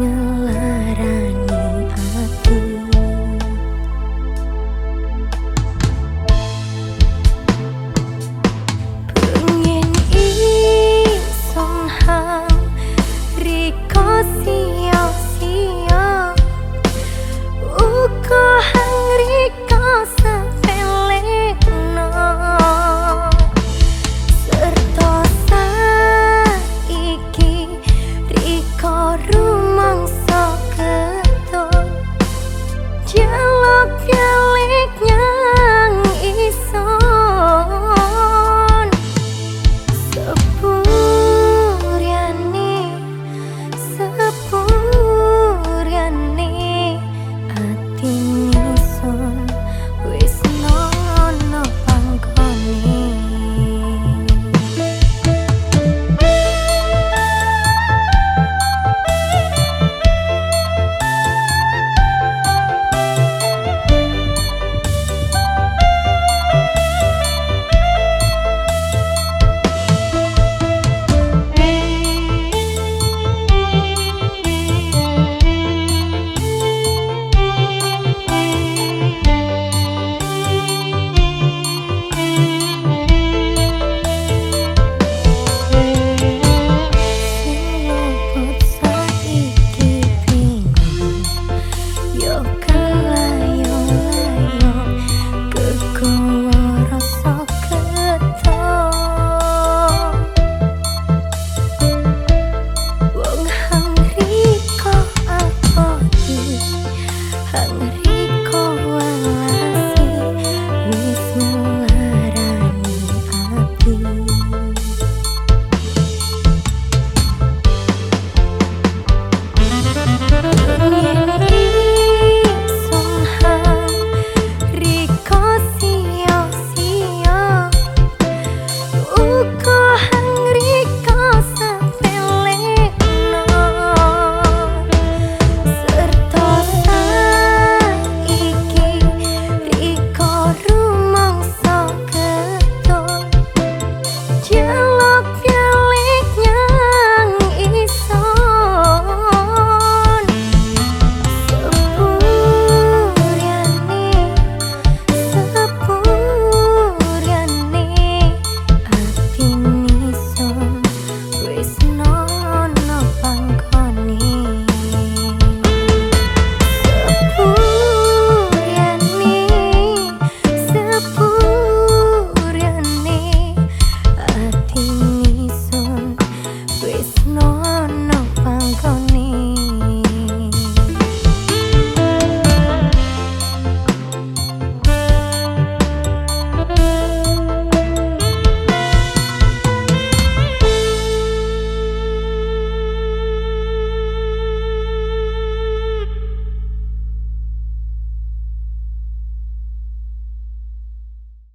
wis ngelayong